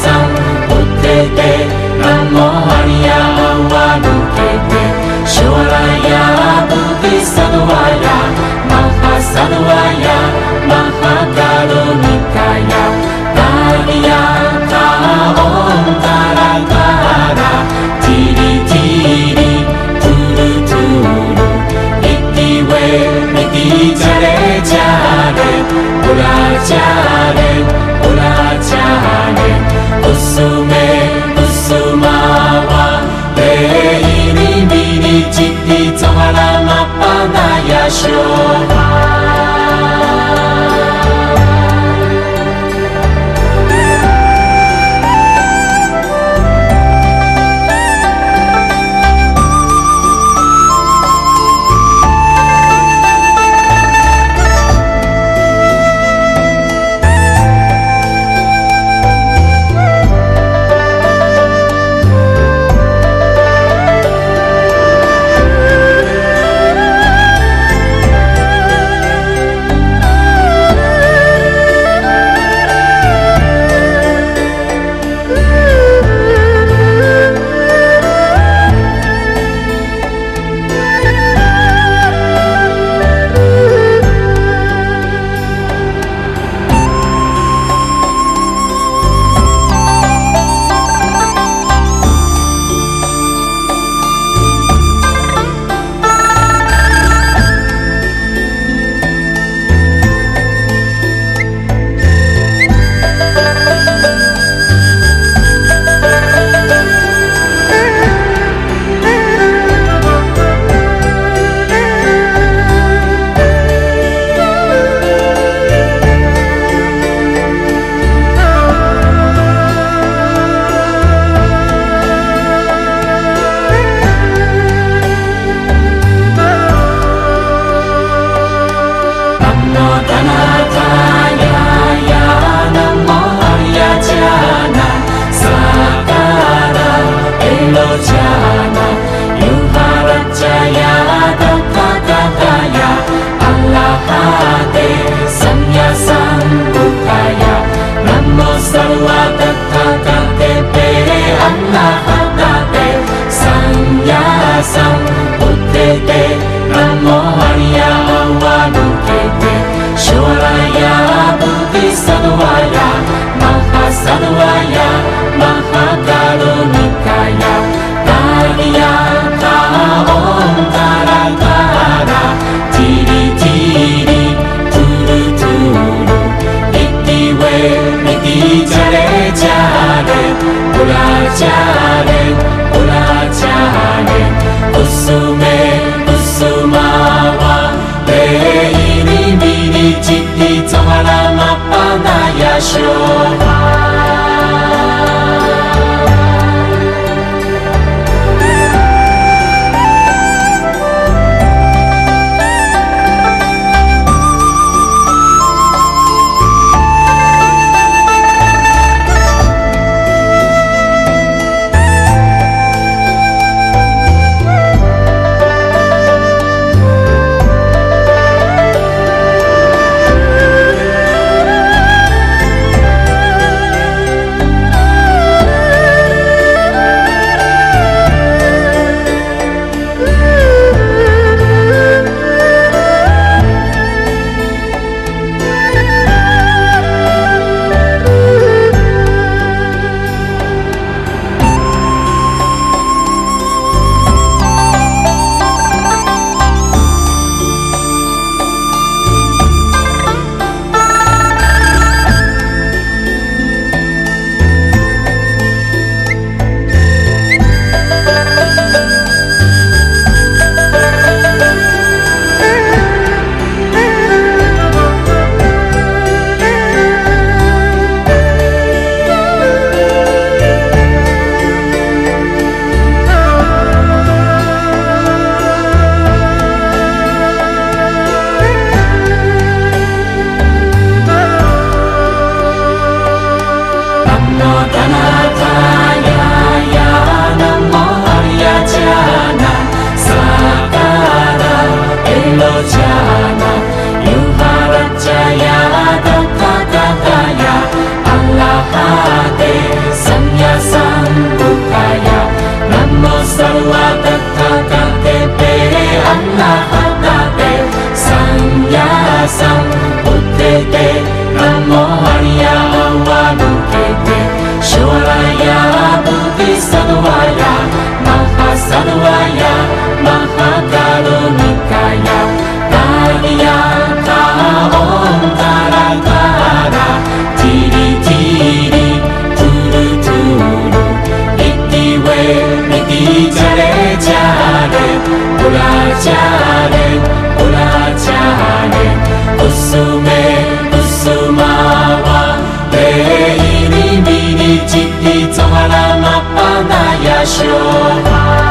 sam utete namo hariya avanu kete shoraya buddhi sadvaya maha sadvaya maha karunikaya pasión. your Rama Rama Panaya Shobha